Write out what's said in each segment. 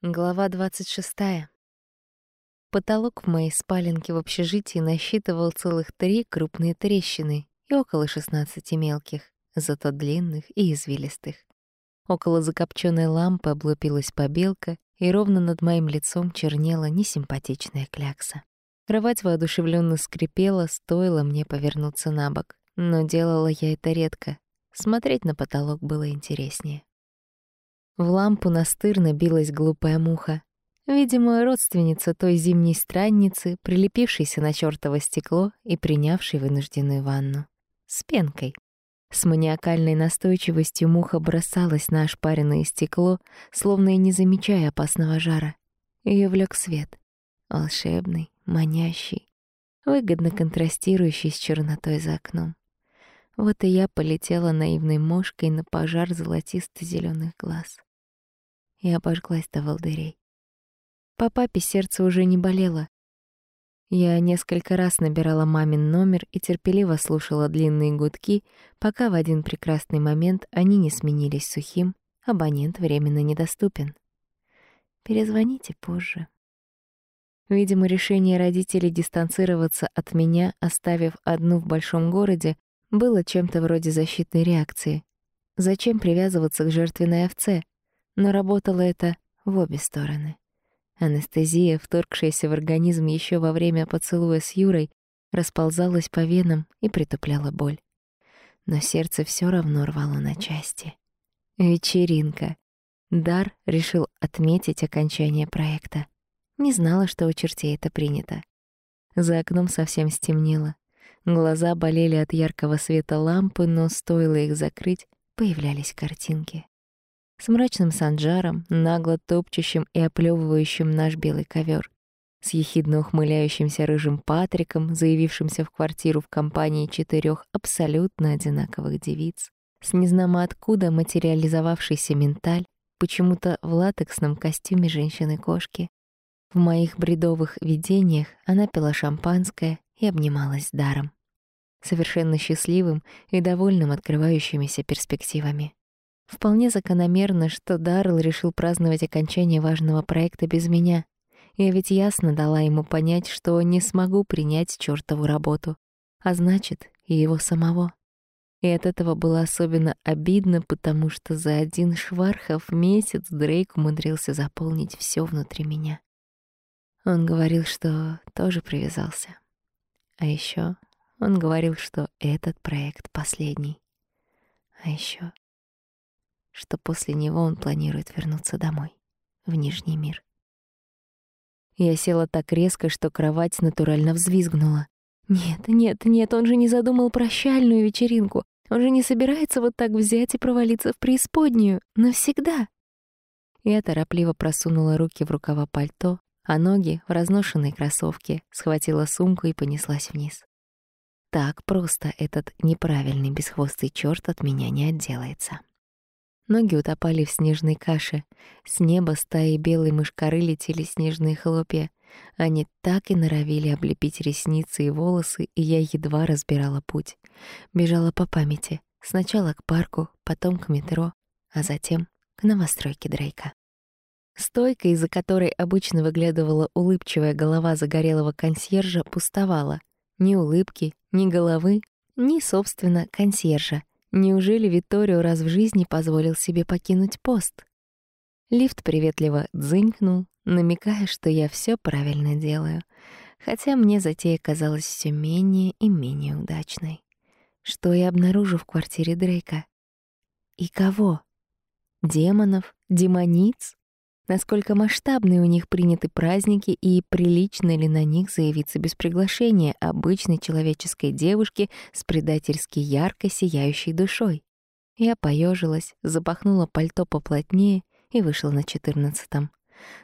Глава 26. Потолок в моей спаленке в общежитии насчитывал целых три крупные трещины и около 16 мелких, зато длинных и извилистых. Около закопченной лампы облупилась побелка, и ровно над моим лицом чернела несимпатичная клякса. Кровать воодушевленно скрипела, стоило мне повернуться на бок. Но делала я это редко. Смотреть на потолок было интереснее. В лампу настырно билась глупая муха. Видимо, родственница той зимней странницы, прилепившейся на чёртово стекло и принявшей вынужденную ванну. С пенкой. С маниакальной настойчивостью муха бросалась на ошпаренное стекло, словно и не замечая опасного жара. Её влёк свет. Волшебный, манящий, выгодно контрастирующий с чернотой за окном. Вот и я полетела наивной мошкой на пожар золотисто зеленых глаз и обожглась до волдырей. По папе сердце уже не болело. Я несколько раз набирала мамин номер и терпеливо слушала длинные гудки, пока в один прекрасный момент они не сменились сухим «абонент временно недоступен». Перезвоните позже. Видимо, решение родителей дистанцироваться от меня, оставив одну в большом городе, было чем-то вроде защитной реакции. Зачем привязываться к жертвенной овце? Но работало это в обе стороны. Анестезия, вторгшаяся в организм еще во время поцелуя с Юрой, расползалась по венам и притупляла боль. Но сердце все равно рвало на части. Вечеринка. Дар решил отметить окончание проекта. Не знала, что у чертей это принято. За окном совсем стемнело. Глаза болели от яркого света лампы, но стоило их закрыть, появлялись картинки с мрачным санджаром, нагло топчущим и оплевывающим наш белый ковер, с ехидно ухмыляющимся рыжим Патриком, заявившимся в квартиру в компании четырех абсолютно одинаковых девиц, с незнамо откуда материализовавшийся менталь, почему-то в латексном костюме женщины-кошки. В моих бредовых видениях она пила шампанское и обнималась даром. Совершенно счастливым и довольным открывающимися перспективами. Вполне закономерно, что Даррелл решил праздновать окончание важного проекта без меня. Я ведь ясно дала ему понять, что не смогу принять чёртову работу, а значит, и его самого. И от этого было особенно обидно, потому что за один швархов месяц Дрейк умудрился заполнить всё внутри меня. Он говорил, что тоже привязался. А ещё он говорил, что этот проект последний. А ещё что после него он планирует вернуться домой, в Нижний мир. Я села так резко, что кровать натурально взвизгнула. Нет, нет, нет, он же не задумал прощальную вечеринку. Он же не собирается вот так взять и провалиться в преисподнюю. Навсегда. Я торопливо просунула руки в рукава пальто, а ноги в разношенные кроссовки, схватила сумку и понеслась вниз. Так просто этот неправильный бесхвостый чёрт от меня не отделается. Ноги утопали в снежной каше. С неба стаи белой мышкары летели снежные хлопья. Они так и норовили облепить ресницы и волосы, и я едва разбирала путь. Бежала по памяти. Сначала к парку, потом к метро, а затем к новостройке Дрейка. Стойка, из-за которой обычно выглядывала улыбчивая голова загорелого консьержа, пустовала. Ни улыбки, ни головы, ни, собственно, консьержа. Неужели Виторио раз в жизни позволил себе покинуть пост? Лифт приветливо дзынькнул, намекая, что я все правильно делаю, хотя мне затея казалась все менее и менее удачной. Что я обнаружу в квартире Дрейка? И кого? Демонов? Демониц? Насколько масштабные у них приняты праздники и прилично ли на них заявиться без приглашения обычной человеческой девушки с предательски ярко сияющей душой. Я поежилась, запахнула пальто поплотнее и вышла на четырнадцатом.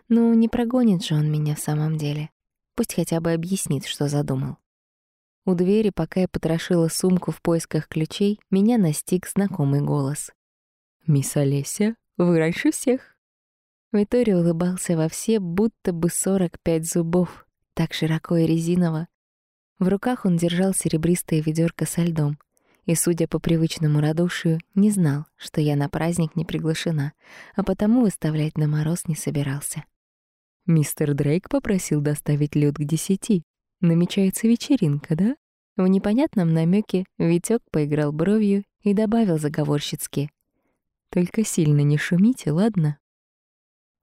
Ну, не прогонит же он меня в самом деле. Пусть хотя бы объяснит, что задумал. У двери, пока я потрошила сумку в поисках ключей, меня настиг знакомый голос. «Мисс Олеся, вы раньше всех». Виторий улыбался во все, будто бы сорок пять зубов, так широко и резиново. В руках он держал серебристое ведерко со льдом, и, судя по привычному радушию, не знал, что я на праздник не приглашена, а потому выставлять на мороз не собирался. «Мистер Дрейк попросил доставить лед к десяти. Намечается вечеринка, да?» В непонятном намеке Витёк поиграл бровью и добавил заговорщицки. «Только сильно не шумите, ладно?»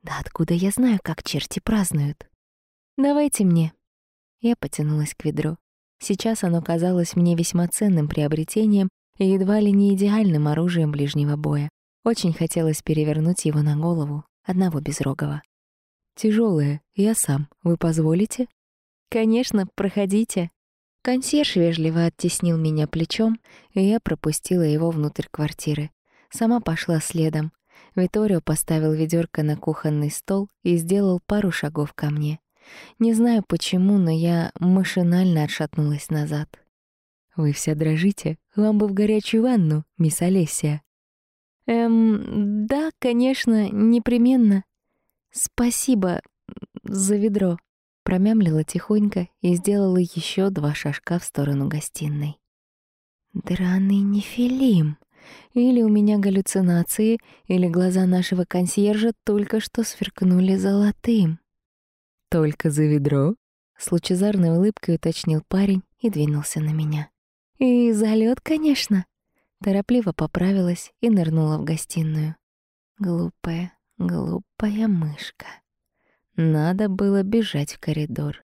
«Да откуда я знаю, как черти празднуют?» «Давайте мне». Я потянулась к ведру. Сейчас оно казалось мне весьма ценным приобретением и едва ли не идеальным оружием ближнего боя. Очень хотелось перевернуть его на голову, одного безрогого. Тяжелое, я сам. Вы позволите?» «Конечно, проходите». Консьерж вежливо оттеснил меня плечом, и я пропустила его внутрь квартиры. Сама пошла следом. Виторио поставил ведерко на кухонный стол и сделал пару шагов ко мне. Не знаю почему, но я машинально отшатнулась назад. «Вы вся дрожите. Вам бы в горячую ванну, мисс Олесия». «Эм, да, конечно, непременно. Спасибо за ведро», — промямлила тихонько и сделала еще два шажка в сторону гостиной. «Драный нефилим. Или у меня галлюцинации, или глаза нашего консьержа только что сверкнули золотым». «Только за ведро?» — с лучезарной улыбкой уточнил парень и двинулся на меня. «И за лёд, конечно!» Торопливо поправилась и нырнула в гостиную. Глупая, глупая мышка. Надо было бежать в коридор.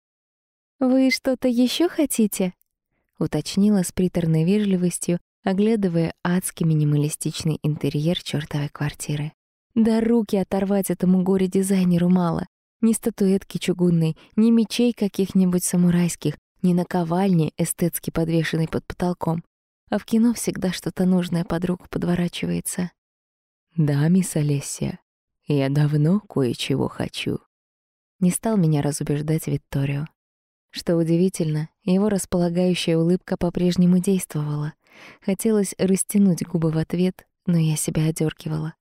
«Вы что-то еще хотите?» — уточнила с приторной вежливостью, оглядывая адский минималистичный интерьер чёртовой квартиры. Да руки оторвать этому горе-дизайнеру мало. Ни статуэтки чугунной, ни мечей каких-нибудь самурайских, ни наковальни, эстетски подвешенной под потолком. А в кино всегда что-то нужное под руку подворачивается. «Да, мисс Олесия, я давно кое-чего хочу». Не стал меня разубеждать Викторио. Что удивительно, его располагающая улыбка по-прежнему действовала. Хотелось растянуть губы в ответ, но я себя одергивала.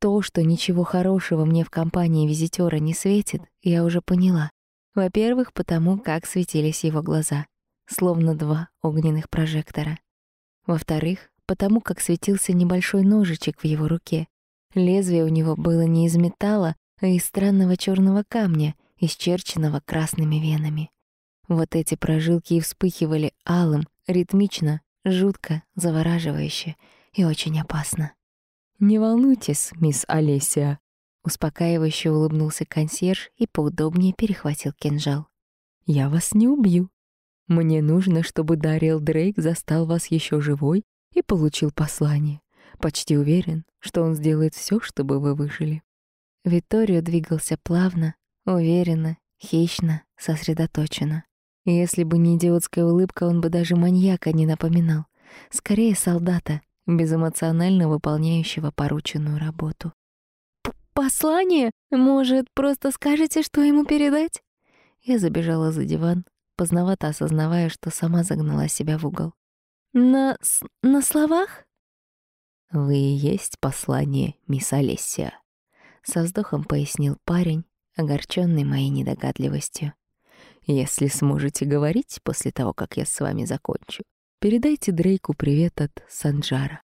То, что ничего хорошего мне в компании визитёра не светит, я уже поняла. Во-первых, потому как светились его глаза, словно два огненных прожектора. Во-вторых, потому как светился небольшой ножичек в его руке. Лезвие у него было не из металла, а из странного черного камня, исчерченного красными венами. Вот эти прожилки и вспыхивали алым, ритмично, жутко, завораживающе и очень опасно. «Не волнуйтесь, мисс Олеся», — успокаивающе улыбнулся консьерж и поудобнее перехватил кинжал. «Я вас не убью. Мне нужно, чтобы Дариэл Дрейк застал вас еще живой и получил послание. Почти уверен, что он сделает все, чтобы вы выжили». Виторио двигался плавно, уверенно, хищно, сосредоточенно. И если бы не идиотская улыбка, он бы даже маньяка не напоминал. Скорее, солдата, безэмоционально выполняющего порученную работу. «Послание? Может, просто скажете, что ему передать?» Я забежала за диван, поздновато осознавая, что сама загнала себя в угол. «На... на словах?» «Вы и есть послание, мисс Олесия», — со вздохом пояснил парень, огорченный моей недогадливостью. «Если сможете говорить после того, как я с вами закончу, Передайте Дрейку привет от Санджара».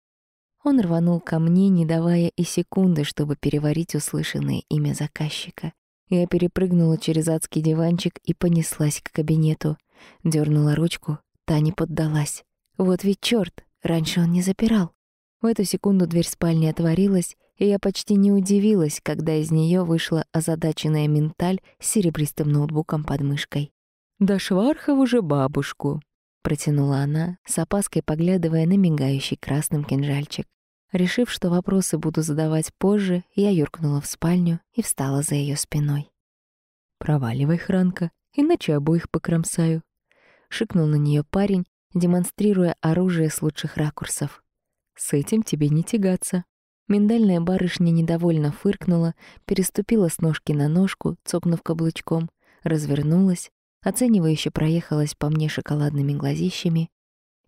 Он рванул ко мне, не давая и секунды, чтобы переварить услышанное имя заказчика. Я перепрыгнула через адский диванчик и понеслась к кабинету. Дёрнула ручку, та не поддалась. Вот ведь чёрт, раньше он не запирал. В эту секунду дверь спальни отворилась, и я почти не удивилась, когда из неё вышла озадаченная менталь с серебристым ноутбуком под мышкой. «Да Швархов уже бабушку», Протянула она, с опаской поглядывая на мигающий красным кинжальчик. Решив, что вопросы буду задавать позже, я юркнула в спальню и встала за ее спиной. «Проваливай, Хранка, иначе обоих покромсаю», — шикнул на нее парень, демонстрируя оружие с лучших ракурсов. «С этим тебе не тягаться». Миндальная барышня недовольно фыркнула, переступила с ножки на ножку, цокнув каблучком, развернулась оценивающе проехалась по мне шоколадными глазищами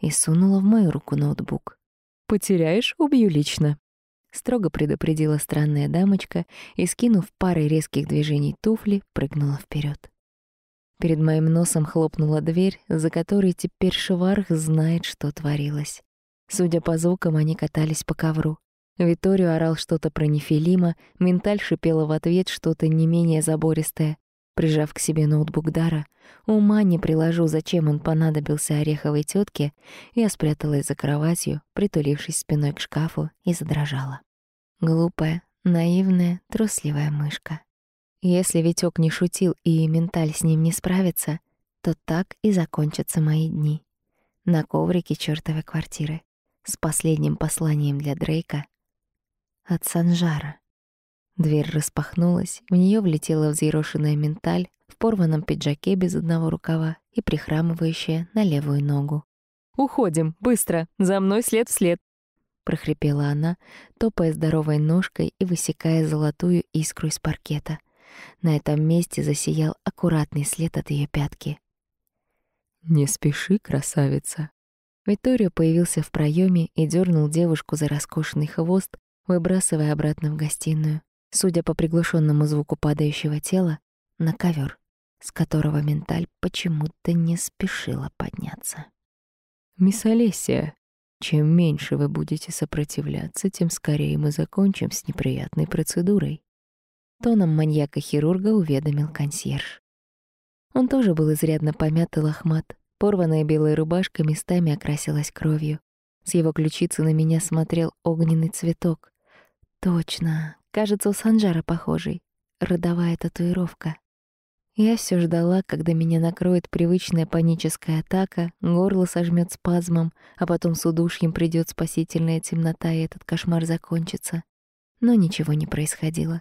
и сунула в мою руку ноутбук. «Потеряешь — убью лично», — строго предупредила странная дамочка и, скинув парой резких движений туфли, прыгнула вперед. Перед моим носом хлопнула дверь, за которой теперь Шварх знает, что творилось. Судя по звукам, они катались по ковру. Виторио орал что-то про нефилима, Менталь шипела в ответ что-то не менее забористое. Прижав к себе ноутбук Дара, ума не приложу, зачем он понадобился ореховой тетке, я спряталась за кроватью, притулившись спиной к шкафу, и задрожала. Глупая, наивная, трусливая мышка. Если Витёк не шутил и менталь с ним не справится, то так и закончатся мои дни. На коврике чёртовой квартиры с последним посланием для Дрейка от Санжара. Дверь распахнулась, в нее влетела взъерошенная менталь в порванном пиджаке без одного рукава и прихрамывающая на левую ногу. «Уходим, быстро, за мной след вслед!» прохрипела она, топая здоровой ножкой и высекая золотую искру из паркета. На этом месте засиял аккуратный след от ее пятки. «Не спеши, красавица!» Виторио появился в проеме и дернул девушку за роскошный хвост, выбрасывая обратно в гостиную судя по приглушенному звуку падающего тела, на ковер, с которого менталь почему-то не спешила подняться. «Мисс Олесия, чем меньше вы будете сопротивляться, тем скорее мы закончим с неприятной процедурой», тоном маньяка-хирурга уведомил консьерж. Он тоже был изрядно помят и лохмат, порванная белая рубашка местами окрасилась кровью. С его ключицы на меня смотрел огненный цветок. Точно, Кажется, у Санжара похожий. Родовая татуировка. Я все ждала, когда меня накроет привычная паническая атака, горло сожмет спазмом, а потом с удушьем придет спасительная темнота, и этот кошмар закончится. Но ничего не происходило.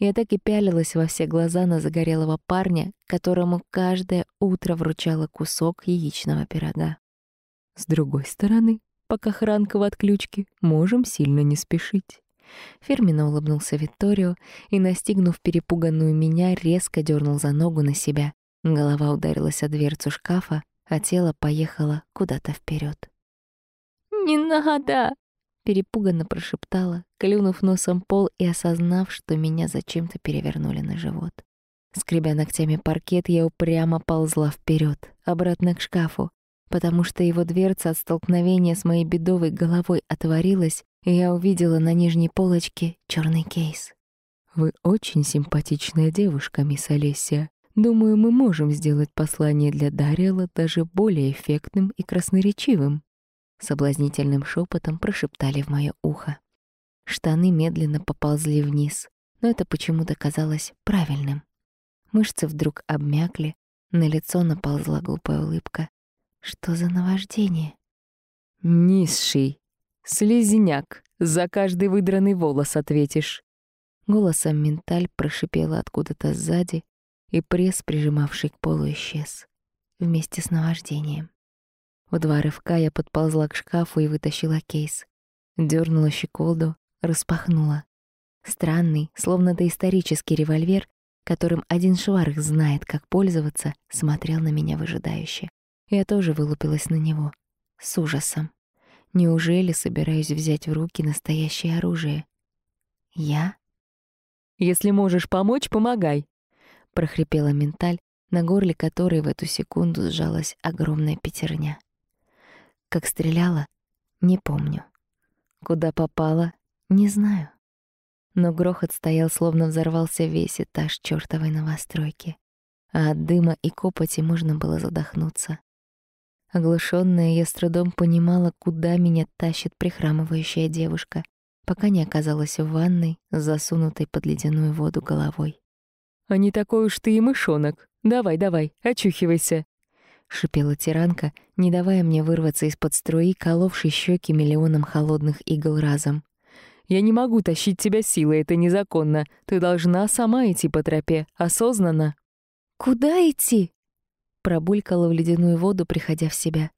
Я так и пялилась во все глаза на загорелого парня, которому каждое утро вручала кусок яичного пирога. С другой стороны, пока хранка в отключке, можем сильно не спешить. Фирменно улыбнулся Витторио и, настигнув перепуганную меня, резко дернул за ногу на себя. Голова ударилась о дверцу шкафа, а тело поехало куда-то вперед. «Не надо!» — перепуганно прошептала, клюнув носом пол и осознав, что меня зачем-то перевернули на живот. Скребя ногтями паркет, я упрямо ползла вперед, обратно к шкафу, потому что его дверца от столкновения с моей бедовой головой отворилась, и я увидела на нижней полочке черный кейс. «Вы очень симпатичная девушка, мисс Олеся. Думаю, мы можем сделать послание для Дариэла даже более эффектным и красноречивым», соблазнительным шепотом прошептали в мое ухо. Штаны медленно поползли вниз, но это почему-то казалось правильным. Мышцы вдруг обмякли, на лицо наползла глупая улыбка. Что за наваждение? «Низший!» Слизняк, за каждый выдранный волос ответишь. Голосом менталь прошипела откуда-то сзади, и пресс, прижимавший к полу, исчез. Вместе с наваждением. В два рывка я подползла к шкафу и вытащила кейс. Дёрнула щеколду, распахнула. Странный, словно доисторический револьвер, которым один шварх знает, как пользоваться, смотрел на меня выжидающе. Я тоже вылупилась на него. С ужасом. Неужели собираюсь взять в руки настоящее оружие? Я? Если можешь помочь, помогай, прохрипела менталь, на горле которой в эту секунду сжалась огромная пятерня. Как стреляла, не помню. Куда попала, не знаю. Но грохот стоял, словно взорвался весь этаж чёртовой новостройки, а от дыма и копоти можно было задохнуться. Оглушённая, я с трудом понимала, куда меня тащит прихрамывающая девушка, пока не оказалась в ванной, засунутой под ледяную воду головой. «А не такой уж ты и мышонок. Давай, давай, очухивайся!» Шипела тиранка, не давая мне вырваться из-под струи, коловшей щеки миллионом холодных игл разом. «Я не могу тащить тебя силой, это незаконно. Ты должна сама идти по тропе, осознанно». «Куда идти?» Пробулькала в ледяную воду, приходя в себя.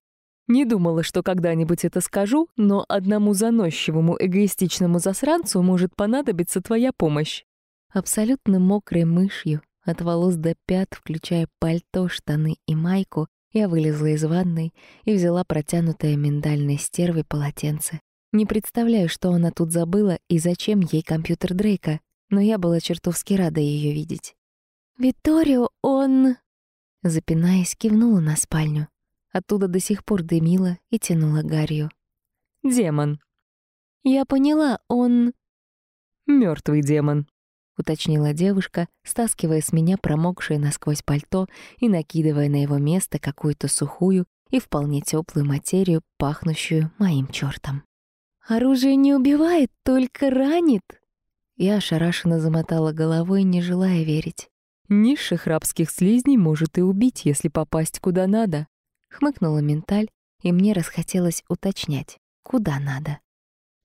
Не думала, что когда-нибудь это скажу, но одному заносчивому эгоистичному засранцу может понадобиться твоя помощь. Абсолютно мокрой мышью, от волос до пят, включая пальто, штаны и майку, я вылезла из ванной и взяла протянутое миндальной стервой полотенце. Не представляю, что она тут забыла и зачем ей компьютер Дрейка, но я была чертовски рада ее видеть. «Виторио, он...» Запинаясь, кивнула на спальню. Оттуда до сих пор дымила и тянула гарью. демон». «Я поняла, он...» Мертвый демон», — уточнила девушка, стаскивая с меня промокшее насквозь пальто и накидывая на его место какую-то сухую и вполне теплую материю, пахнущую моим чертом. «Оружие не убивает, только ранит!» Я ошарашенно замотала головой, не желая верить. «Низших рабских слизней может и убить, если попасть куда надо», — хмыкнула менталь, и мне расхотелось уточнять, куда надо.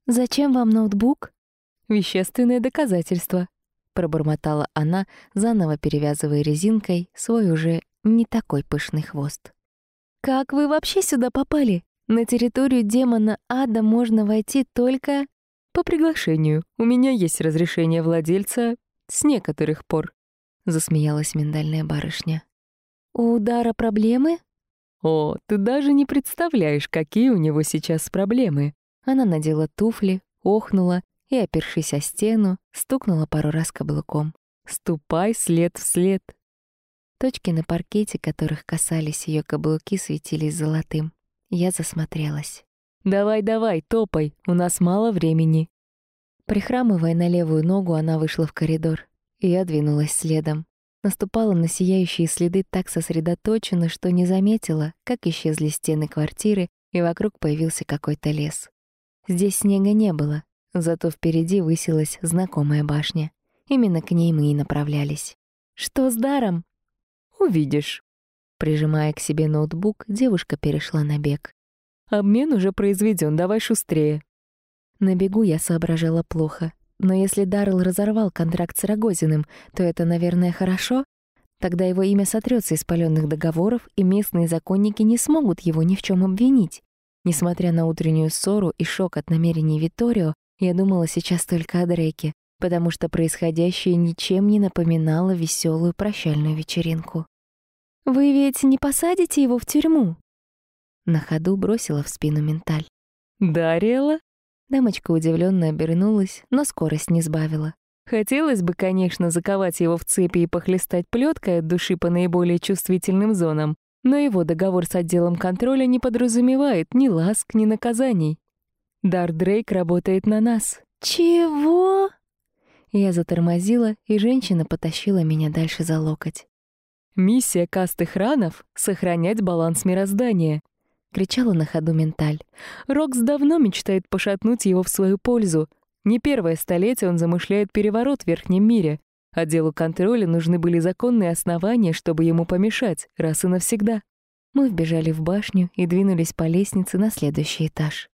«Зачем вам ноутбук?» «Вещественное доказательство», — пробормотала она, заново перевязывая резинкой свой уже не такой пышный хвост. «Как вы вообще сюда попали? На территорию демона ада можно войти только...» «По приглашению. У меня есть разрешение владельца с некоторых пор», — засмеялась миндальная барышня. «У удара проблемы?» «О, ты даже не представляешь, какие у него сейчас проблемы». Она надела туфли, охнула и, опершись о стену, стукнула пару раз каблуком. «Ступай след в след!» Точки на паркете, которых касались ее каблуки, светились золотым. Я засмотрелась. «Давай-давай, топай, у нас мало времени». Прихрамывая на левую ногу, она вышла в коридор, и я двинулась следом. Наступала на сияющие следы так сосредоточенно, что не заметила, как исчезли стены квартиры, и вокруг появился какой-то лес. Здесь снега не было, зато впереди высилась знакомая башня. Именно к ней мы и направлялись. «Что с даром?» «Увидишь». Прижимая к себе ноутбук, девушка перешла на бег. «Обмен уже произведен, давай шустрее». На бегу я соображала плохо. Но если Даррелл разорвал контракт с Рогозиным, то это, наверное, хорошо. Тогда его имя сотрется из паленых договоров, и местные законники не смогут его ни в чем обвинить. Несмотря на утреннюю ссору и шок от намерений Виторио, я думала сейчас только о Дрейке, потому что происходящее ничем не напоминало веселую прощальную вечеринку. «Вы ведь не посадите его в тюрьму?» На ходу бросила в спину менталь. «Дарила?» Дамочка удивленно обернулась, но скорость не сбавила. Хотелось бы, конечно, заковать его в цепи и похлестать плеткой от души по наиболее чувствительным зонам, но его договор с отделом контроля не подразумевает ни ласк, ни наказаний. Дар Дрейк работает на нас. «Чего?» Я затормозила, и женщина потащила меня дальше за локоть. Миссия касты хранов — сохранять баланс мироздания. Кричала на ходу менталь. Рокс давно мечтает пошатнуть его в свою пользу. Не первое столетие он замышляет переворот в Верхнем мире. Отделу контроля нужны были законные основания, чтобы ему помешать, раз и навсегда. Мы вбежали в башню и двинулись по лестнице на следующий этаж.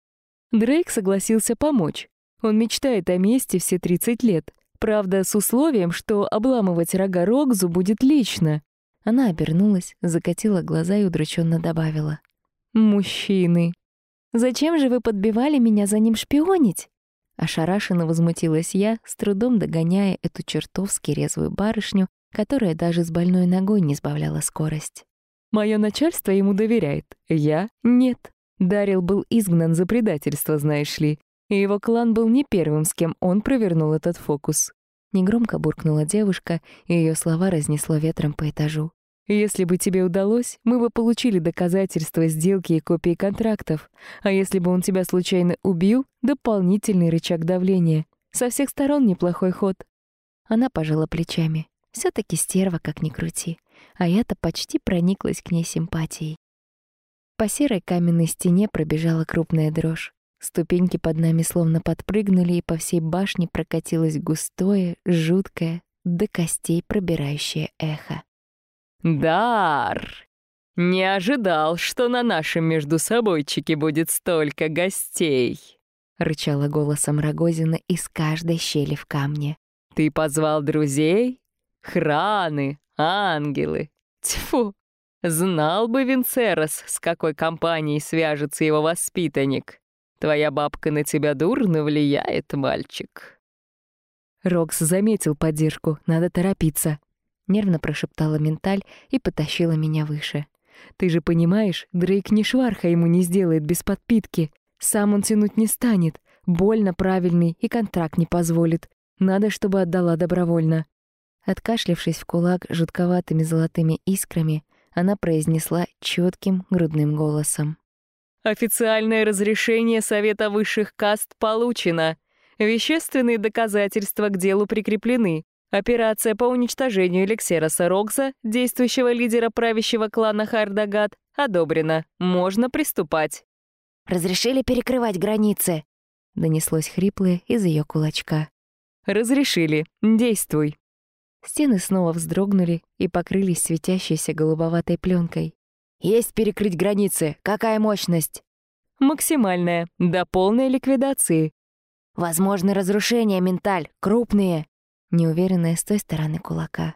Дрейк согласился помочь. Он мечтает о месте все 30 лет. Правда, с условием, что обламывать рога Рокзу будет лично. Она обернулась, закатила глаза и удрученно добавила. «Мужчины!» «Зачем же вы подбивали меня за ним шпионить?» Ошарашенно возмутилась я, с трудом догоняя эту чертовски резвую барышню, которая даже с больной ногой не сбавляла скорость. «Моё начальство ему доверяет, я — нет. Дарил был изгнан за предательство, знаешь ли, и его клан был не первым, с кем он провернул этот фокус. Негромко буркнула девушка, и ее слова разнесло ветром по этажу. «Если бы тебе удалось, мы бы получили доказательства сделки и копии контрактов. А если бы он тебя случайно убил, дополнительный рычаг давления. Со всех сторон неплохой ход». Она пожала плечами. все таки стерва, как ни крути. А я-то почти прониклась к ней симпатией. По серой каменной стене пробежала крупная дрожь. Ступеньки под нами словно подпрыгнули, и по всей башне прокатилось густое, жуткое, до костей пробирающее эхо. «Дар! Не ожидал, что на нашем междусобойчике будет столько гостей!» — рычала голосом Рогозина из каждой щели в камне. «Ты позвал друзей? Храны, ангелы. Тьфу! Знал бы Винцерос, с какой компанией свяжется его воспитанник. Твоя бабка на тебя дурно влияет, мальчик». Рокс заметил поддержку, надо торопиться. Нервно прошептала менталь и потащила меня выше. «Ты же понимаешь, Дрейк ни шварха ему не сделает без подпитки. Сам он тянуть не станет, больно правильный и контракт не позволит. Надо, чтобы отдала добровольно». Откашлявшись в кулак жутковатыми золотыми искрами, она произнесла четким грудным голосом. Официальное разрешение Совета высших каст получено. Вещественные доказательства к делу прикреплены. Операция по уничтожению Эликсероса Рокса, действующего лидера правящего клана Хардагат, одобрена. Можно приступать. «Разрешили перекрывать границы?» — донеслось хриплое из ее кулачка. «Разрешили. Действуй». Стены снова вздрогнули и покрылись светящейся голубоватой пленкой. «Есть перекрыть границы. Какая мощность?» «Максимальная. До полной ликвидации». «Возможны разрушения, менталь. Крупные неуверенная с той стороны кулака.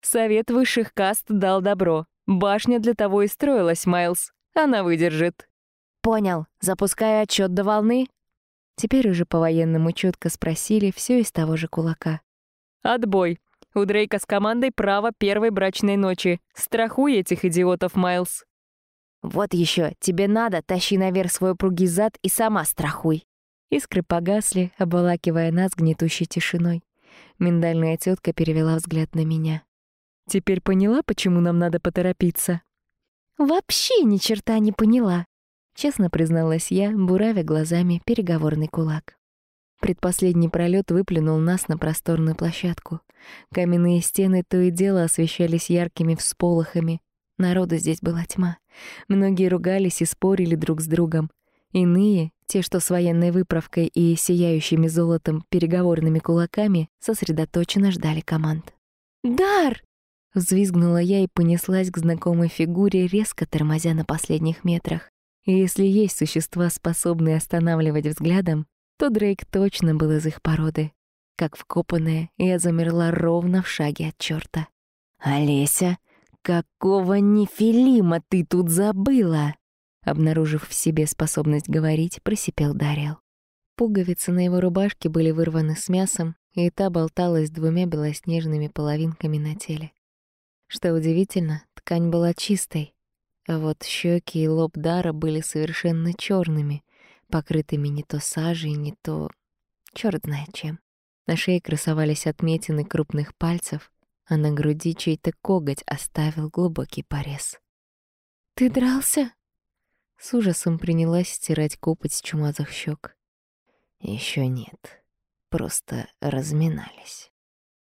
«Совет высших каст дал добро. Башня для того и строилась, Майлз. Она выдержит». «Понял. Запускаю отчет до волны». Теперь уже по-военному четко спросили все из того же кулака. «Отбой. У Дрейка с командой право первой брачной ночи. Страхуй этих идиотов, Майлз». «Вот еще, тебе надо, тащи наверх свой упругий зад и сама страхуй». Искры погасли, обволакивая нас гнетущей тишиной. Миндальная тетка перевела взгляд на меня. «Теперь поняла, почему нам надо поторопиться?» «Вообще ни черта не поняла», — честно призналась я, буравя глазами переговорный кулак. Предпоследний пролет выплюнул нас на просторную площадку. Каменные стены то и дело освещались яркими всполохами. Народу здесь была тьма. Многие ругались и спорили друг с другом. Иные, те, что с военной выправкой и сияющими золотом переговорными кулаками, сосредоточенно ждали команд. «Дар!» — взвизгнула я и понеслась к знакомой фигуре, резко тормозя на последних метрах. И если есть существа, способные останавливать взглядом, то Дрейк точно был из их породы. Как вкопанная, я замерла ровно в шаге от чёрта. «Олеся, какого нефилима ты тут забыла?» Обнаружив в себе способность говорить, просипел Дариэл. Пуговицы на его рубашке были вырваны с мясом, и та болталась двумя белоснежными половинками на теле. Что удивительно, ткань была чистой, а вот щеки и лоб Дара были совершенно черными, покрытыми не то сажей, не то... черт знает чем. На шее красовались отметины крупных пальцев, а на груди чей-то коготь оставил глубокий порез. «Ты дрался?» С ужасом принялась стирать копоть с чумазых щек. Еще нет. Просто разминались.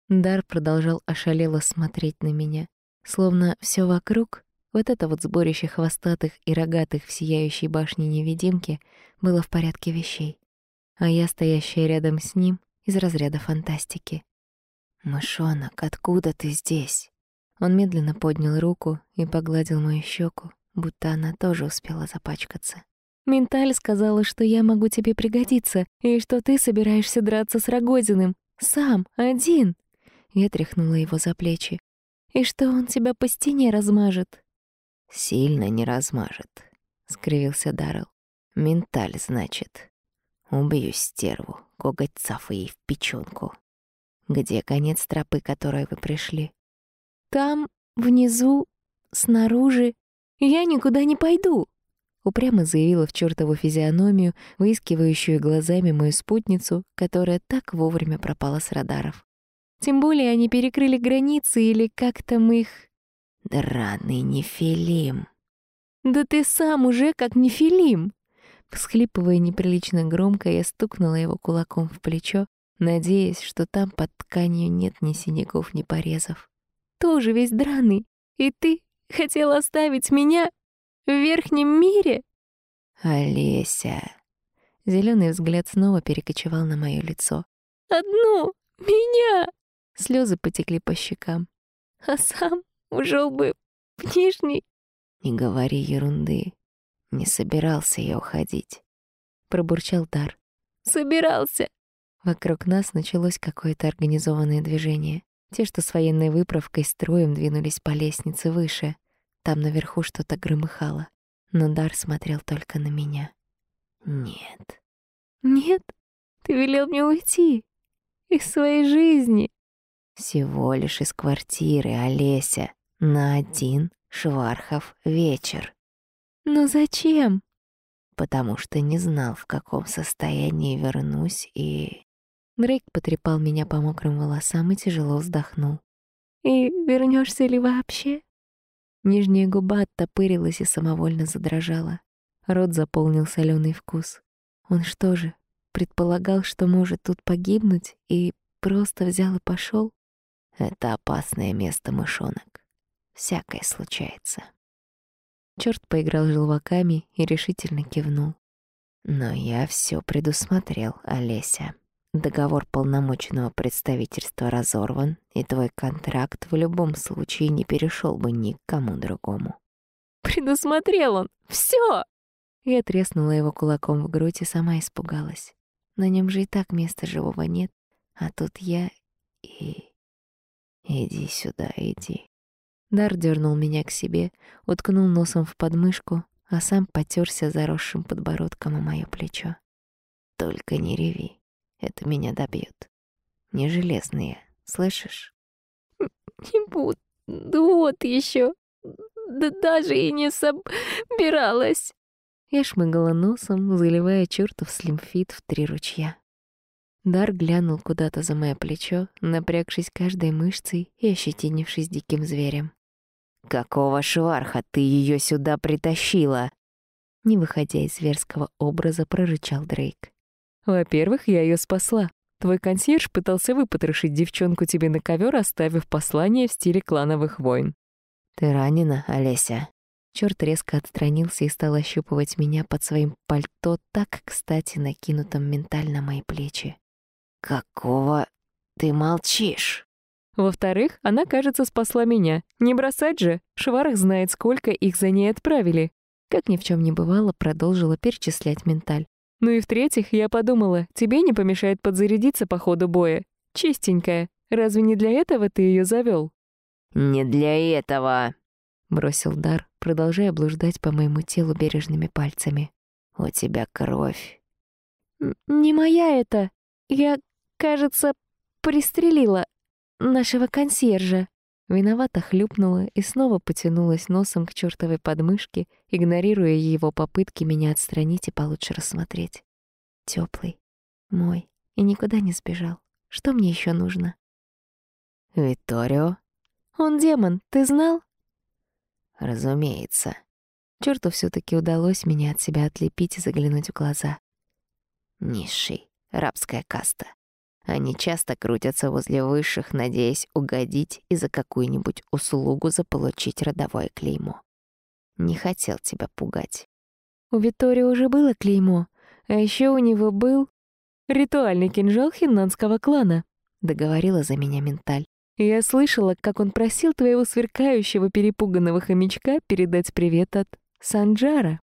Дар продолжал ошалело смотреть на меня, словно все вокруг, вот это вот сборище хвостатых и рогатых в сияющей башне невидимки, было в порядке вещей. А я, стоящая рядом с ним, из разряда фантастики. «Мышонок, откуда ты здесь?» Он медленно поднял руку и погладил мою щеку, будто она тоже успела запачкаться. «Менталь сказала, что я могу тебе пригодиться, и что ты собираешься драться с Рогозиным. Сам, один!» Я тряхнула его за плечи. «И что он тебя по стене размажет?» «Сильно не размажет», — скривился Даррелл. «Менталь, значит. Убью стерву, коготь цафа ей в печёнку. Где конец тропы, которой вы пришли?» «Там, внизу, снаружи, «Я никуда не пойду», — упрямо заявила в чёртову физиономию, выискивающую глазами мою спутницу, которая так вовремя пропала с радаров. «Тем более они перекрыли границы или как там их...» «Драный нефилим». «Да ты сам уже как нефилим!» Всхлипывая неприлично громко, я стукнула его кулаком в плечо, надеясь, что там под тканью нет ни синяков, ни порезов. «Тоже весь драный, и ты Хотел оставить меня в верхнем мире? Олеся. Зеленый взгляд снова перекочевал на мое лицо. Одну меня. Слезы потекли по щекам. А сам ушел бы в нижний. Не говори ерунды. Не собирался я уходить. Пробурчал Дар. Собирался. Вокруг нас началось какое-то организованное движение. Те, что с военной выправкой строем двинулись по лестнице выше. Там наверху что-то громыхало. Но Дар смотрел только на меня. «Нет». «Нет? Ты велел мне уйти. Из своей жизни». «Всего лишь из квартиры, Олеся. На один швархов вечер». «Но зачем?» «Потому что не знал, в каком состоянии вернусь и...» Дрейк потрепал меня по мокрым волосам и тяжело вздохнул. «И вернешься ли вообще?» Нижняя губа оттопырилась и самовольно задрожала. Рот заполнил соленый вкус. Он что же, предполагал, что может тут погибнуть и просто взял и пошел? Это опасное место, мышонок. Всякое случается. Черт поиграл желваками и решительно кивнул. Но я все предусмотрел, Олеся. Договор полномочного представительства разорван, и твой контракт в любом случае не перешел бы ни к кому другому. Предусмотрел он! Все! Я треснула его кулаком в грудь и сама испугалась. На нем же и так места живого нет, а тут я и... Иди сюда, иди. Дар дернул меня к себе, уткнул носом в подмышку, а сам потерся заросшим подбородком о моё плечо. Только не реви. Это меня добьет. Не железные, слышишь? Не буду, вот еще. Да даже и не собиралась. Я шмыгала носом, заливая чертов слимфит в три ручья. Дар глянул куда-то за мое плечо, напрягшись каждой мышцей и ощетинившись диким зверем. «Какого шварха ты ее сюда притащила?» Не выходя из зверского образа, прорычал Дрейк. Во-первых, я ее спасла. Твой консьерж пытался выпотрошить девчонку тебе на ковер, оставив послание в стиле клановых войн. Ты ранена, Олеся? Черт резко отстранился и стал ощупывать меня под своим пальто, так, кстати, накинутым ментально на мои плечи. Какого ты молчишь? Во-вторых, она, кажется, спасла меня. Не бросать же. Шварах знает, сколько их за ней отправили. Как ни в чем не бывало, продолжила перечислять менталь. Ну и в-третьих, я подумала, тебе не помешает подзарядиться по ходу боя. Чистенькая. Разве не для этого ты ее завел? «Не для этого!» — бросил Дар, продолжая блуждать по моему телу бережными пальцами. «У тебя кровь». «Не моя это. Я, кажется, пристрелила нашего консьержа». Виновато хлюпнула и снова потянулась носом к чертовой подмышке, игнорируя его попытки меня отстранить и получше рассмотреть. Теплый, мой, и никуда не сбежал. Что мне еще нужно? Виторио? Он демон, ты знал? Разумеется. Черту все таки удалось меня от себя отлепить и заглянуть в глаза. Низший, рабская каста. Они часто крутятся возле высших, надеясь угодить и за какую-нибудь услугу заполучить родовое клеймо. Не хотел тебя пугать. У Витории уже было клеймо, а еще у него был ритуальный кинжал хиннанского клана, договорила за меня менталь. Я слышала, как он просил твоего сверкающего перепуганного хомячка передать привет от Санджара.